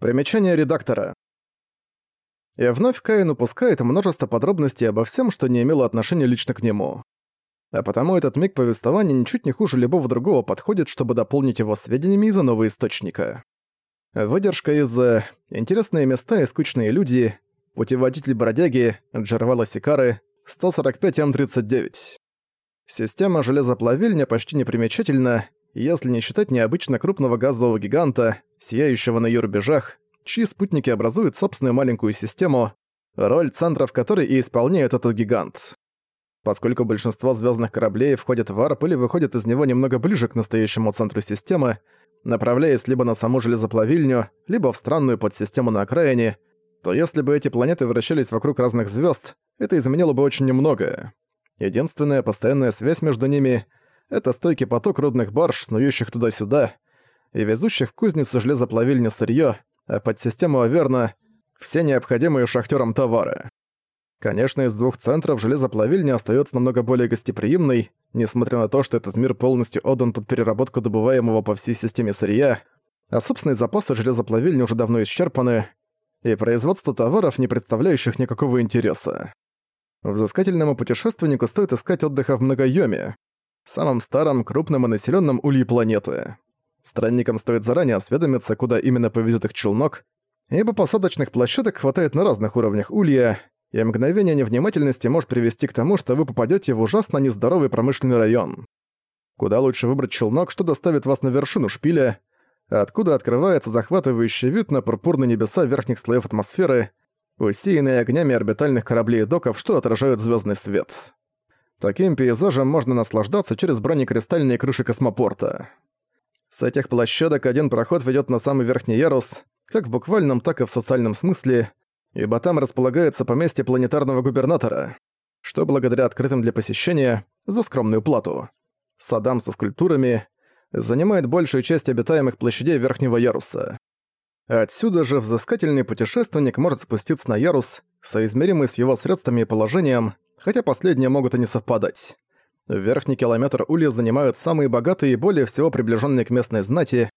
Примечание редактора. И вновь Каин упускает множество подробностей обо всем, что не имело отношения лично к нему. А потому этот миг повествования ничуть не хуже любого другого подходит, чтобы дополнить его сведениями из нового источника. Выдержка из э, «Интересные места и скучные люди», «Путеводитель бродяги», «Джервала Сикары», 145М39. Система железоплавильня почти непримечательна, если не считать необычно крупного газового гиганта, сияющего на ее рубежах, чьи спутники образуют собственную маленькую систему, роль центра в которой и исполняет этот гигант. Поскольку большинство звездных кораблей входят в варп или выходят из него немного ближе к настоящему центру системы, направляясь либо на саму железоплавильню, либо в странную подсистему на окраине, то если бы эти планеты вращались вокруг разных звезд, это изменило бы очень немногое. Единственная постоянная связь между ними — это стойкий поток рудных барж, снующих туда-сюда, и везущих в кузницу железоплавильни сырьё, а под систему Аверна — все необходимые шахтерам товары. Конечно, из двух центров железоплавильня остается намного более гостеприимной, несмотря на то, что этот мир полностью отдан под переработку добываемого по всей системе сырья, а собственные запасы железоплавильни уже давно исчерпаны, и производство товаров, не представляющих никакого интереса. Взыскательному путешественнику стоит искать отдыха в Многоёме, самом старом, крупном и населенном улье планеты. Странникам стоит заранее осведомиться, куда именно повезет их челнок, ибо посадочных площадок хватает на разных уровнях улья, и мгновение невнимательности может привести к тому, что вы попадете в ужасно нездоровый промышленный район. Куда лучше выбрать челнок, что доставит вас на вершину шпиля, откуда открывается захватывающий вид на пурпурные небеса верхних слоев атмосферы, усеянные огнями орбитальных кораблей и доков, что отражают звездный свет. Таким пейзажем можно наслаждаться через бронекристальные крыши космопорта. С этих площадок один проход ведет на самый верхний ярус, как в буквальном, так и в социальном смысле, ибо там располагается поместье планетарного губернатора, что благодаря открытым для посещения за скромную плату. Садам со скульптурами занимает большую часть обитаемых площадей верхнего яруса. Отсюда же взыскательный путешественник может спуститься на ярус, соизмеримый с его средствами и положением, хотя последние могут и не совпадать. Верхний километр улья занимают самые богатые и более всего приближенные к местной знати.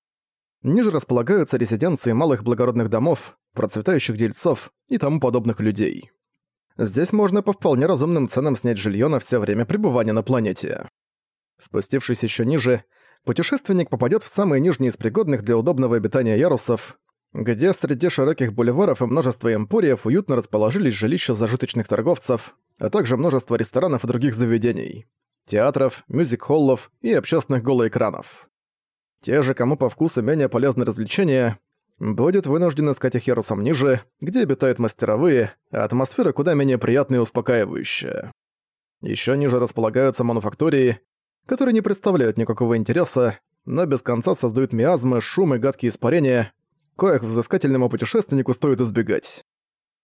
Ниже располагаются резиденции малых благородных домов, процветающих дельцов и тому подобных людей. Здесь можно по вполне разумным ценам снять жилье на все время пребывания на планете. Спустившись еще ниже, путешественник попадет в самые нижние из пригодных для удобного обитания ярусов, где среди широких бульваров и множества эмпориев уютно расположились жилища зажиточных торговцев, а также множество ресторанов и других заведений, театров, мюзик-холлов и общественных голоэкранов. Те же, кому по вкусу менее полезны развлечения, будет вынужден искать их ярусом ниже, где обитают мастеровые, а атмосфера куда менее приятная и успокаивающая. Еще ниже располагаются мануфактории, которые не представляют никакого интереса, но без конца создают миазмы, шум и гадкие испарения, коих взыскательному путешественнику стоит избегать.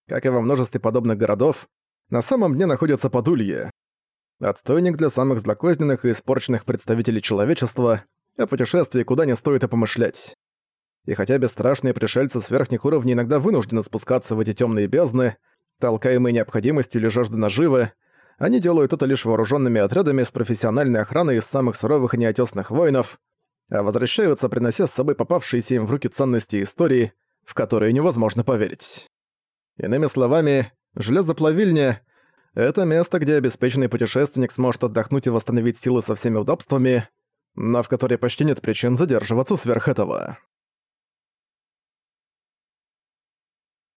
Как и во множестве подобных городов, на самом дне находится подулье. Отстойник для самых злокозненных и испорченных представителей человечества, о путешествии куда не стоит и помышлять. И хотя бесстрашные пришельцы с верхних уровней иногда вынуждены спускаться в эти темные бездны, толкаемые необходимостью или жаждой наживы, они делают это лишь вооруженными отрядами с профессиональной охраной из самых суровых и неотесных воинов, а возвращаются, принося с собой попавшиеся им в руки ценности и истории, в которые невозможно поверить. Иными словами, железоплавильня — это место, где обеспеченный путешественник сможет отдохнуть и восстановить силы со всеми удобствами, но в которой почти нет причин задерживаться сверх этого.